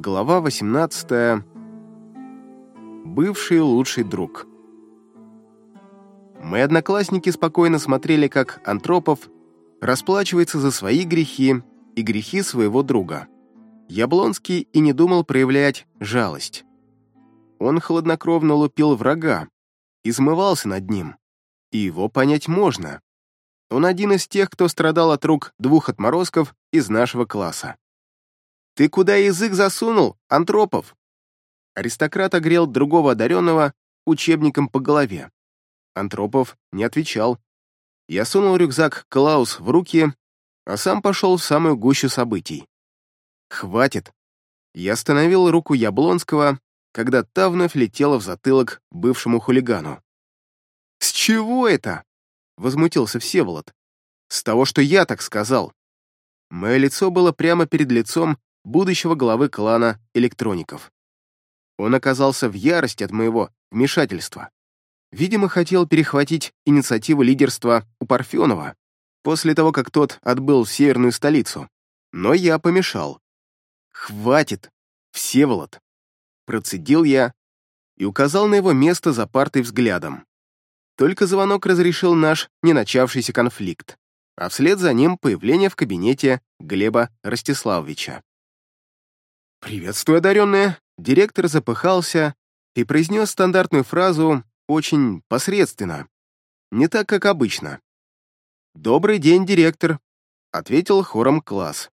Глава 18. Бывший лучший друг. Мои одноклассники спокойно смотрели, как Антропов расплачивается за свои грехи и грехи своего друга. Яблонский и не думал проявлять жалость. Он хладнокровно лупил врага, измывался над ним, и его понять можно. Он один из тех, кто страдал от рук двух отморозков из нашего класса. «Ты куда язык засунул, Антропов?» Аристократ огрел другого одаренного учебником по голове. Антропов не отвечал. Я сунул рюкзак Клаус в руки, а сам пошел в самую гущу событий. «Хватит!» Я остановил руку Яблонского, когда та вновь летела в затылок бывшему хулигану. «С чего это?» — возмутился Всеволод. «С того, что я так сказал». Мое лицо было прямо перед лицом будущего главы клана электроников. Он оказался в ярости от моего вмешательства. Видимо, хотел перехватить инициативу лидерства у Парфенова после того, как тот отбыл в северную столицу. Но я помешал. «Хватит, Всеволод!» Процедил я и указал на его место за партой взглядом. Только звонок разрешил наш не начавшийся конфликт, а вслед за ним появление в кабинете Глеба Ростиславовича. «Приветствую, одаренная!» Директор запыхался и произнес стандартную фразу очень посредственно, не так, как обычно. «Добрый день, директор», — ответил хором класс.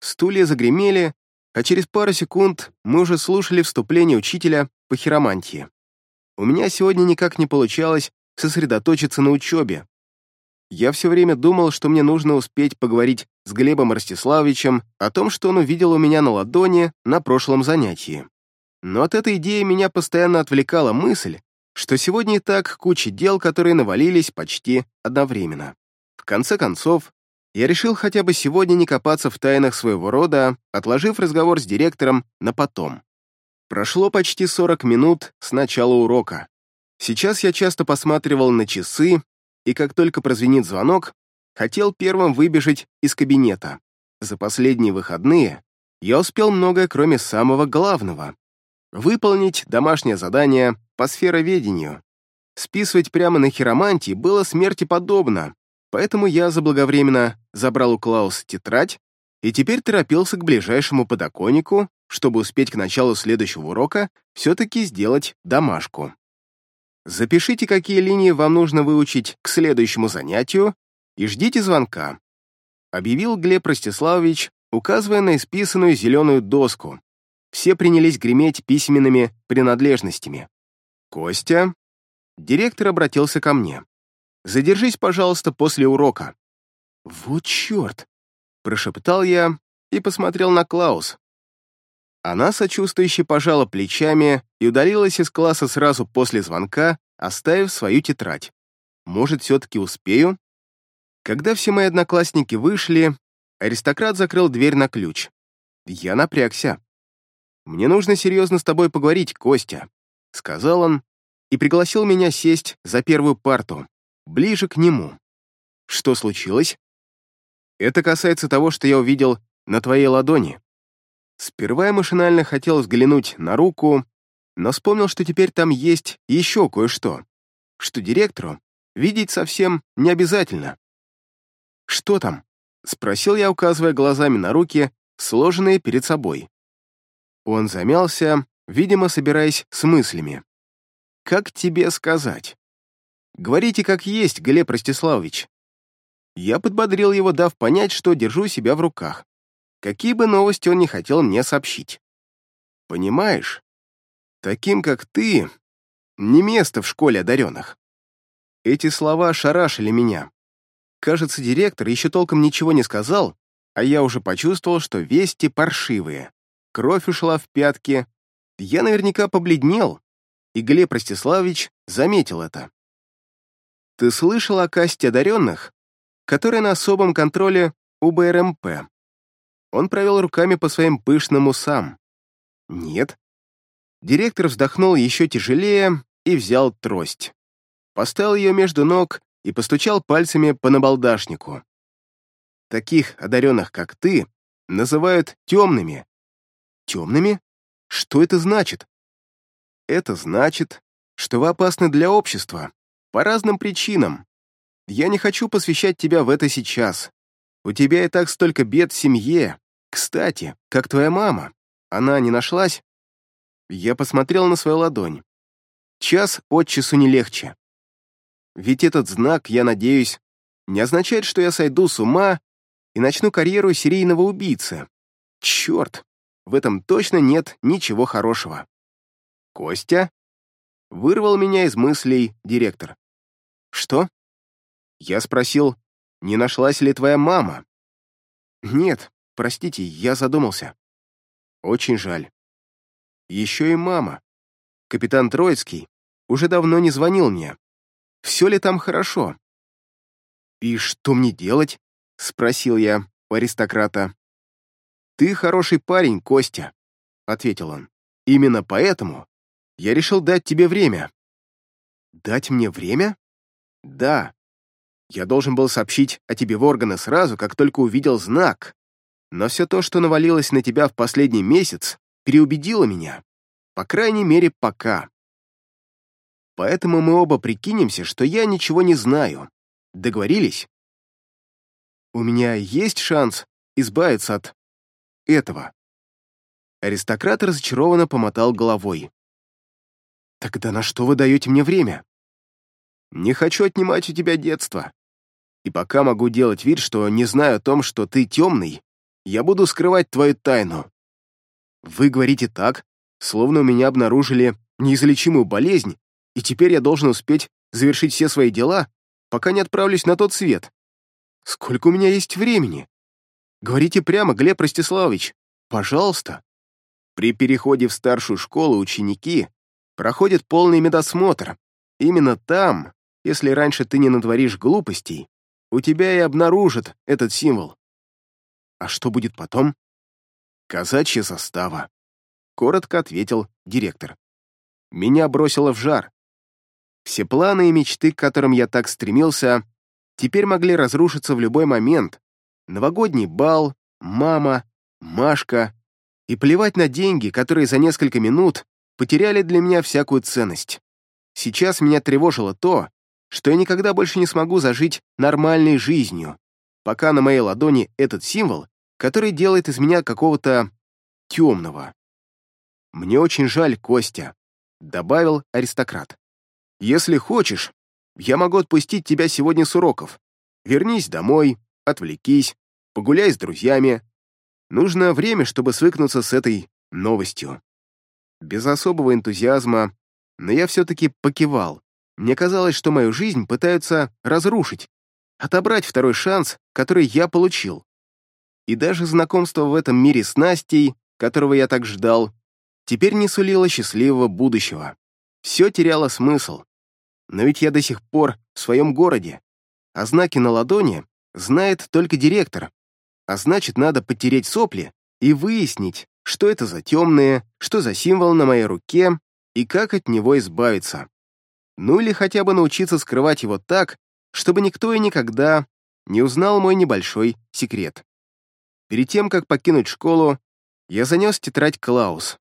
Стулья загремели, а через пару секунд мы уже слушали вступление учителя по хиромантии. У меня сегодня никак не получалось сосредоточиться на учебе, я все время думал, что мне нужно успеть поговорить с Глебом Ростиславовичем о том, что он увидел у меня на ладони на прошлом занятии. Но от этой идеи меня постоянно отвлекала мысль, что сегодня и так куча дел, которые навалились почти одновременно. В конце концов, я решил хотя бы сегодня не копаться в тайнах своего рода, отложив разговор с директором на потом. Прошло почти 40 минут с начала урока. Сейчас я часто посматривал на часы и как только прозвенит звонок, хотел первым выбежать из кабинета. За последние выходные я успел многое, кроме самого главного — выполнить домашнее задание по сфероведению. Списывать прямо на хиромантии было смерти подобно, поэтому я заблаговременно забрал у Клауса тетрадь и теперь торопился к ближайшему подоконнику, чтобы успеть к началу следующего урока все-таки сделать домашку. Запишите, какие линии вам нужно выучить к следующему занятию, и ждите звонка», — объявил Глеб Ростиславович, указывая на исписанную зеленую доску. Все принялись греметь письменными принадлежностями. «Костя?» Директор обратился ко мне. «Задержись, пожалуйста, после урока». «Вот черт!» — прошептал я и посмотрел на Клаус. Она сочувствующе пожала плечами и удалилась из класса сразу после звонка, оставив свою тетрадь. Может, все-таки успею? Когда все мои одноклассники вышли, аристократ закрыл дверь на ключ. Я напрягся. «Мне нужно серьезно с тобой поговорить, Костя», — сказал он и пригласил меня сесть за первую парту, ближе к нему. «Что случилось?» «Это касается того, что я увидел на твоей ладони», Сперва я машинально хотел взглянуть на руку, но вспомнил, что теперь там есть еще кое-что, что директору видеть совсем не обязательно. «Что там?» — спросил я, указывая глазами на руки, сложенные перед собой. Он замялся, видимо, собираясь с мыслями. «Как тебе сказать?» «Говорите, как есть, Глеб Ростиславович». Я подбодрил его, дав понять, что держу себя в руках какие бы новости он не хотел мне сообщить. Понимаешь, таким, как ты, не место в школе одаренных. Эти слова ошарашили меня. Кажется, директор еще толком ничего не сказал, а я уже почувствовал, что вести паршивые. Кровь ушла в пятки. Я наверняка побледнел, и Глеб Ростиславович заметил это. Ты слышал о касте одаренных, которая на особом контроле у БРМП? Он провел руками по своим пышным усам. «Нет». Директор вздохнул еще тяжелее и взял трость. Поставил ее между ног и постучал пальцами по набалдашнику. «Таких одаренных, как ты, называют темными. Темными? Что это значит? Это значит, что вы опасны для общества. По разным причинам. Я не хочу посвящать тебя в это сейчас. У тебя и так столько бед в семье. Кстати, как твоя мама? Она не нашлась? Я посмотрел на свою ладонь. Час от часу не легче. Ведь этот знак, я надеюсь, не означает, что я сойду с ума и начну карьеру серийного убийцы. Черт, в этом точно нет ничего хорошего. Костя? Вырвал меня из мыслей директор. Что? Я спросил, не нашлась ли твоя мама? Нет, простите, я задумался. Очень жаль. Еще и мама. Капитан Троицкий уже давно не звонил мне. Все ли там хорошо? «И что мне делать?» — спросил я у аристократа. «Ты хороший парень, Костя», — ответил он. «Именно поэтому я решил дать тебе время». «Дать мне время?» «Да. Я должен был сообщить о тебе в органы сразу, как только увидел знак. Но все то, что навалилось на тебя в последний месяц, переубедило меня. По крайней мере, пока. Поэтому мы оба прикинемся, что я ничего не знаю. Договорились? У меня есть шанс избавиться от этого. Аристократ разочарованно помотал головой. «Тогда на что вы даете мне время?» «Не хочу отнимать у тебя детство. И пока могу делать вид, что не знаю о том, что ты темный, я буду скрывать твою тайну. Вы говорите так, словно у меня обнаружили неизлечимую болезнь, и теперь я должен успеть завершить все свои дела, пока не отправлюсь на тот свет. Сколько у меня есть времени? Говорите прямо, Глеб Ростиславович, пожалуйста. При переходе в старшую школу ученики проходят полный медосмотр. Именно там, если раньше ты не натворишь глупостей, у тебя и обнаружат этот символ. А что будет потом? Казачья застава. Коротко ответил директор. Меня бросило в жар. Все планы и мечты, к которым я так стремился, теперь могли разрушиться в любой момент. Новогодний бал, мама, Машка. И плевать на деньги, которые за несколько минут потеряли для меня всякую ценность. Сейчас меня тревожило то, что я никогда больше не смогу зажить нормальной жизнью, пока на моей ладони этот символ, который делает из меня какого-то темного. «Мне очень жаль, Костя», — добавил аристократ. «Если хочешь, я могу отпустить тебя сегодня с уроков. Вернись домой, отвлекись, погуляй с друзьями. Нужно время, чтобы свыкнуться с этой новостью». Без особого энтузиазма, но я все-таки покивал. Мне казалось, что мою жизнь пытаются разрушить, отобрать второй шанс, который я получил. И даже знакомство в этом мире с Настей, которого я так ждал, теперь не сулило счастливого будущего. Все теряло смысл. Но ведь я до сих пор в своем городе, а знаки на ладони знает только директор. А значит, надо потереть сопли и выяснить, что это за темные, что за символ на моей руке и как от него избавиться. Ну или хотя бы научиться скрывать его так, чтобы никто и никогда не узнал мой небольшой секрет. Перед тем, как покинуть школу, я занес тетрадь Клаус.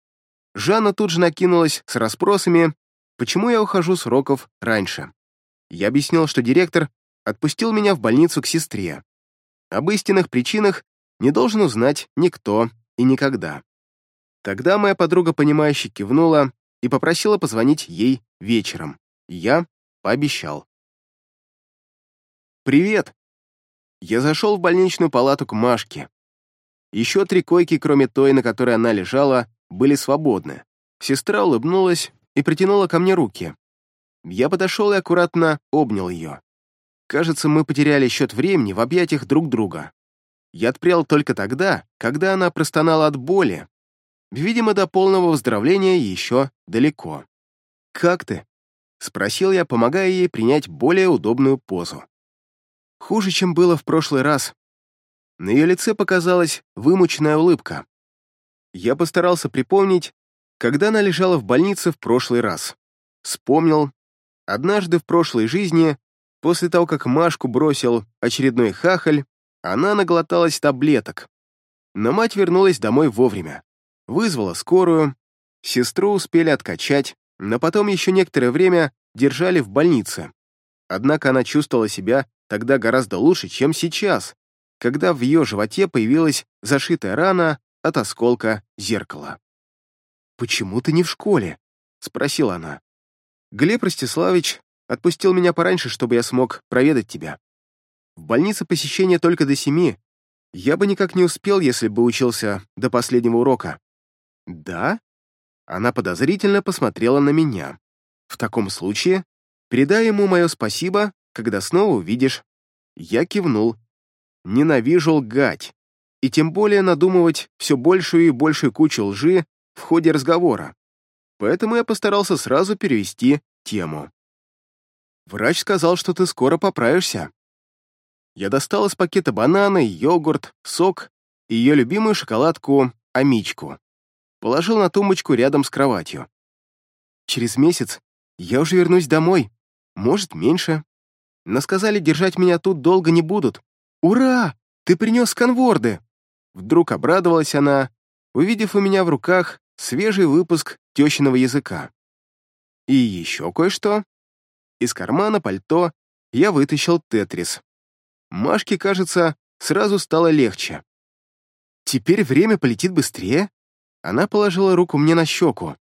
Жанна тут же накинулась с расспросами, почему я ухожу с уроков раньше. Я объяснил, что директор отпустил меня в больницу к сестре. Об истинных причинах не должен узнать никто и никогда. Тогда моя подруга, понимающе кивнула и попросила позвонить ей вечером. Я пообещал. «Привет!» Я зашел в больничную палату к Машке. Еще три койки, кроме той, на которой она лежала, были свободны. Сестра улыбнулась и притянула ко мне руки. Я подошел и аккуратно обнял ее. Кажется, мы потеряли счет времени в объятиях друг друга. Я отпрял только тогда, когда она простонала от боли. Видимо, до полного выздоровления еще далеко. «Как ты?» — спросил я, помогая ей принять более удобную позу. Хуже, чем было в прошлый раз. На ее лице показалась вымученная улыбка. Я постарался припомнить, когда она лежала в больнице в прошлый раз. Вспомнил. Однажды в прошлой жизни, после того, как Машку бросил очередной хахаль, она наглоталась таблеток. Но мать вернулась домой вовремя. вызвала скорую, сестру успели откачать, но потом еще некоторое время держали в больнице. Однако она чувствовала себя тогда гораздо лучше, чем сейчас, когда в ее животе появилась зашитая рана от осколка зеркала. «Почему ты не в школе?» — спросила она. «Глеб Ростиславич отпустил меня пораньше, чтобы я смог проведать тебя. В больнице посещение только до семи. Я бы никак не успел, если бы учился до последнего урока». «Да?» Она подозрительно посмотрела на меня. «В таком случае передай ему мое спасибо, когда снова увидишь». Я кивнул. «Ненавижу лгать, и тем более надумывать все большую и большую кучу лжи в ходе разговора. Поэтому я постарался сразу перевести тему. Врач сказал, что ты скоро поправишься. Я достал из пакета бананы, йогурт, сок и ее любимую шоколадку «Амичку». Положил на тумбочку рядом с кроватью. Через месяц я уже вернусь домой, может, меньше. Но сказали, держать меня тут долго не будут. Ура! Ты принес конворды! Вдруг обрадовалась она, увидев у меня в руках свежий выпуск тещиного языка. И еще кое-что. Из кармана пальто я вытащил тетрис. Машке, кажется, сразу стало легче. Теперь время полетит быстрее. Она положила руку мне на щеку.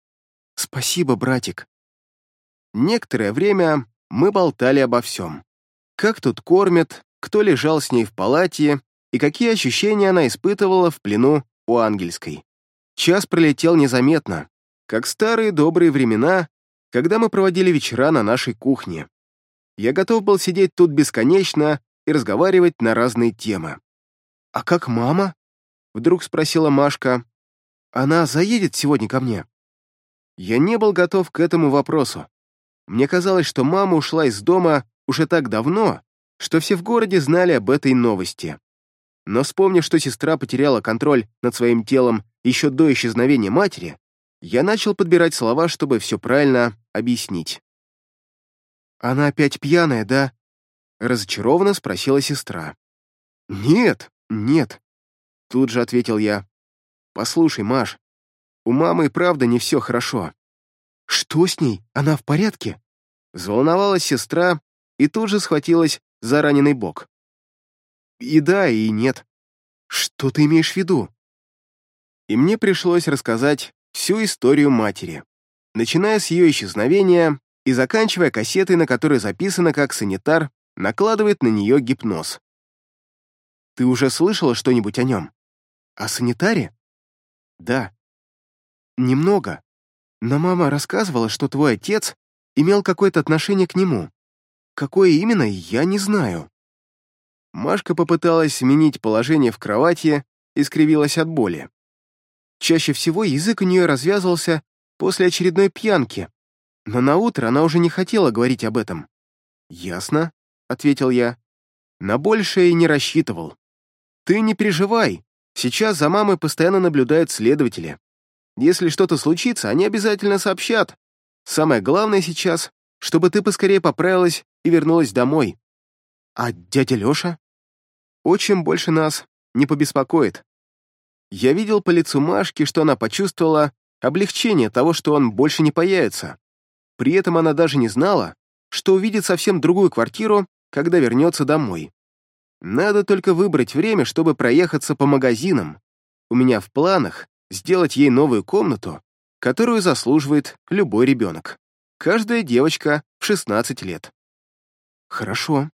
Спасибо, братик. Некоторое время мы болтали обо всем. Как тут кормят, кто лежал с ней в палате и какие ощущения она испытывала в плену у ангельской. Час пролетел незаметно, как старые добрые времена, когда мы проводили вечера на нашей кухне. Я готов был сидеть тут бесконечно и разговаривать на разные темы. «А как мама?» — вдруг спросила Машка. «Она заедет сегодня ко мне?» Я не был готов к этому вопросу. Мне казалось, что мама ушла из дома уже так давно, что все в городе знали об этой новости. Но вспомнив, что сестра потеряла контроль над своим телом еще до исчезновения матери, я начал подбирать слова, чтобы все правильно объяснить. «Она опять пьяная, да?» — разочарованно спросила сестра. «Нет, нет», — тут же ответил я. «Послушай, Маш, у мамы и правда не все хорошо». «Что с ней? Она в порядке?» Заволновалась сестра и тут же схватилась за раненый бок. И да, и нет. Что ты имеешь в виду? И мне пришлось рассказать всю историю матери, начиная с ее исчезновения и заканчивая кассетой, на которой записано, как санитар накладывает на нее гипноз. Ты уже слышала что-нибудь о нем? О санитаре? Да. Немного. Но мама рассказывала, что твой отец имел какое-то отношение к нему. Какое именно, я не знаю. Машка попыталась сменить положение в кровати и скривилась от боли. Чаще всего язык у нее развязывался после очередной пьянки, но на утро она уже не хотела говорить об этом. «Ясно», — ответил я. «На большее не рассчитывал. Ты не переживай, сейчас за мамой постоянно наблюдают следователи. Если что-то случится, они обязательно сообщат. Самое главное сейчас, чтобы ты поскорее поправилась и вернулась домой. А дядя Лёша? Отчим больше нас не побеспокоит. Я видел по лицу Машки, что она почувствовала облегчение того, что он больше не появится. При этом она даже не знала, что увидит совсем другую квартиру, когда вернется домой. Надо только выбрать время, чтобы проехаться по магазинам. У меня в планах сделать ей новую комнату, которую заслуживает любой ребенок. Каждая девочка в 16 лет. Хорошо.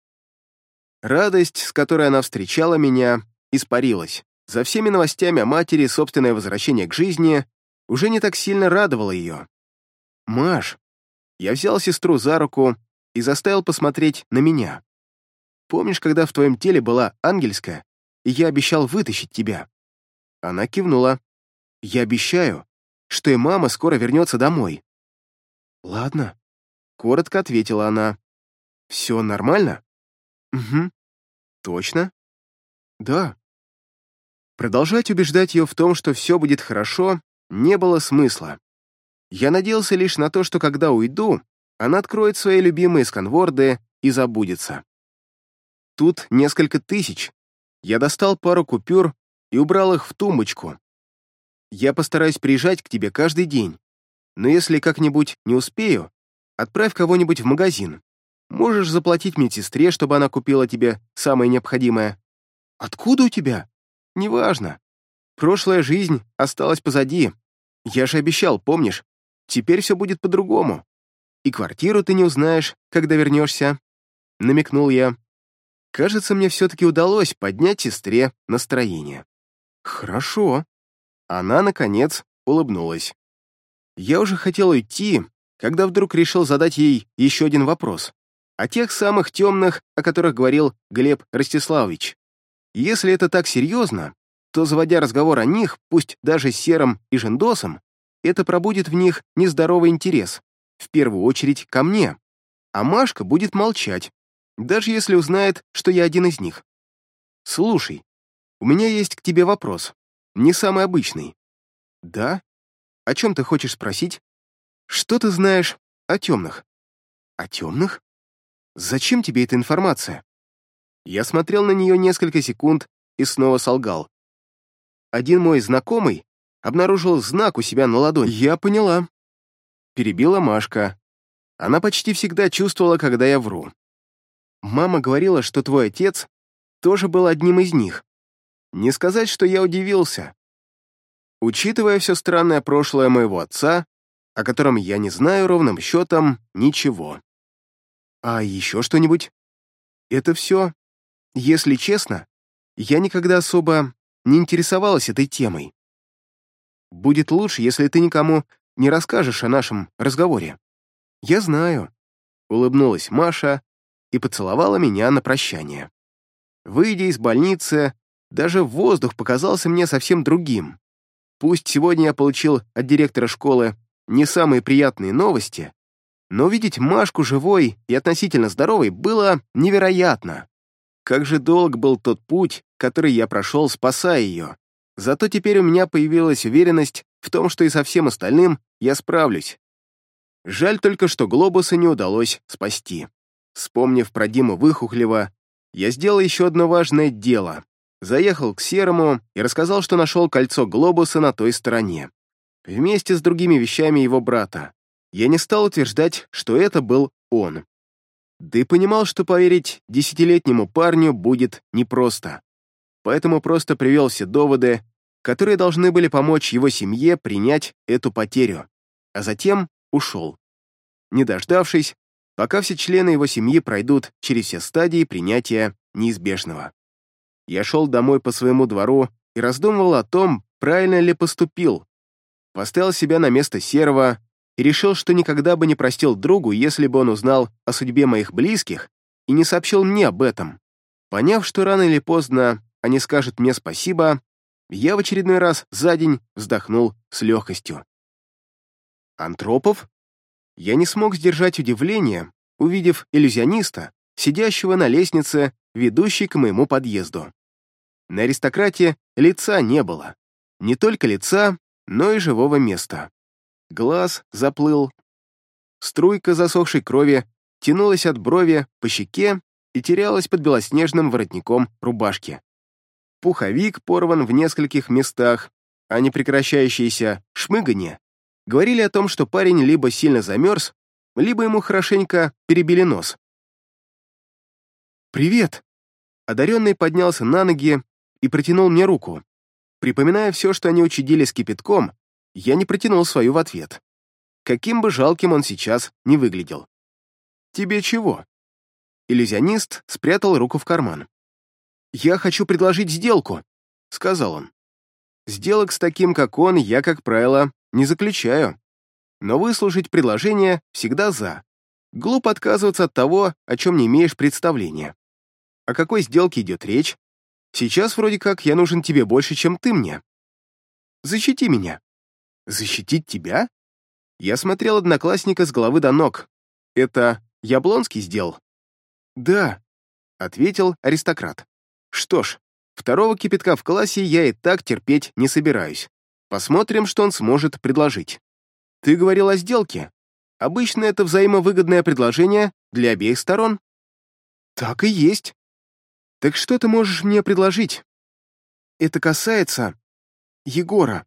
Радость, с которой она встречала меня, испарилась. За всеми новостями о матери собственное возвращение к жизни уже не так сильно радовало ее. «Маш», я взял сестру за руку и заставил посмотреть на меня. «Помнишь, когда в твоем теле была ангельская, и я обещал вытащить тебя?» Она кивнула. «Я обещаю, что и мама скоро вернется домой». «Ладно», — коротко ответила она. «Все нормально?» «Угу. Точно?» «Да». Продолжать убеждать ее в том, что все будет хорошо, не было смысла. Я надеялся лишь на то, что когда уйду, она откроет свои любимые сканворды и забудется. Тут несколько тысяч. Я достал пару купюр и убрал их в тумбочку. Я постараюсь приезжать к тебе каждый день. Но если как-нибудь не успею, отправь кого-нибудь в магазин. Можешь заплатить медсестре, чтобы она купила тебе самое необходимое. Откуда у тебя? Неважно. Прошлая жизнь осталась позади. Я же обещал, помнишь? Теперь все будет по-другому. И квартиру ты не узнаешь, когда вернешься. Намекнул я. Кажется, мне все-таки удалось поднять сестре настроение. Хорошо. Она, наконец, улыбнулась. Я уже хотел уйти, когда вдруг решил задать ей еще один вопрос. О тех самых темных, о которых говорил Глеб Ростиславович. Если это так серьезно, то, заводя разговор о них, пусть даже с Серым и Жендосом, это пробудет в них нездоровый интерес, в первую очередь ко мне. А Машка будет молчать, даже если узнает, что я один из них. Слушай, у меня есть к тебе вопрос, не самый обычный. Да? О чем ты хочешь спросить? Что ты знаешь о темных? О темных? Зачем тебе эта информация? Я смотрел на нее несколько секунд и снова солгал. Один мой знакомый обнаружил знак у себя на ладони. Я поняла. Перебила Машка. Она почти всегда чувствовала, когда я вру. Мама говорила, что твой отец тоже был одним из них. Не сказать, что я удивился. Учитывая все странное прошлое моего отца, о котором я не знаю ровным счетом ничего. А еще что-нибудь? Это все. Если честно, я никогда особо не интересовалась этой темой. Будет лучше, если ты никому не расскажешь о нашем разговоре. Я знаю. Улыбнулась Маша и поцеловала меня на прощание. Выйдя из больницы, даже воздух показался мне совсем другим. Пусть сегодня я получил от директора школы не самые приятные новости, но видеть Машку живой и относительно здоровой было невероятно. Как же долг был тот путь, который я прошел, спасая ее. Зато теперь у меня появилась уверенность в том, что и со всем остальным я справлюсь. Жаль только, что глобусы не удалось спасти. Вспомнив про Диму Выхухлева, я сделал еще одно важное дело. Заехал к Серому и рассказал, что нашел кольцо глобуса на той стороне. Вместе с другими вещами его брата я не стал утверждать, что это был он. Да и понимал, что поверить десятилетнему парню будет непросто. Поэтому просто привел все доводы, которые должны были помочь его семье принять эту потерю, а затем ушел. Не дождавшись, пока все члены его семьи пройдут через все стадии принятия неизбежного. Я шел домой по своему двору и раздумывал о том, правильно ли поступил. Поставил себя на место Серого, и решил, что никогда бы не простил другу, если бы он узнал о судьбе моих близких и не сообщил мне об этом. Поняв, что рано или поздно они скажут мне спасибо, я в очередной раз за день вздохнул с легкостью. Антропов? Я не смог сдержать удивление, увидев иллюзиониста, сидящего на лестнице, ведущей к моему подъезду. На аристократе лица не было. Не только лица, но и живого места. Глаз заплыл. Струйка засохшей крови тянулась от брови по щеке и терялась под белоснежным воротником рубашки. Пуховик порван в нескольких местах, а непрекращающиеся шмыганье говорили о том, что парень либо сильно замерз, либо ему хорошенько перебили нос. «Привет!» Одаренный поднялся на ноги и протянул мне руку. Припоминая все, что они учудили с кипятком, я не протянул свою в ответ. Каким бы жалким он сейчас не выглядел. «Тебе чего?» Иллюзионист спрятал руку в карман. «Я хочу предложить сделку», — сказал он. «Сделок с таким, как он, я, как правило, не заключаю. Но выслушать предложение всегда за. Глупо отказываться от того, о чем не имеешь представления. О какой сделке идет речь? Сейчас вроде как я нужен тебе больше, чем ты мне. Защити меня. Защитить тебя? Я смотрел одноклассника с головы до ног. Это Яблонский сделал? Да, ответил аристократ. Что ж, второго кипятка в классе я и так терпеть не собираюсь. Посмотрим, что он сможет предложить. Ты говорил о сделке. Обычно это взаимовыгодное предложение для обеих сторон. Так и есть. Так что ты можешь мне предложить? Это касается Егора.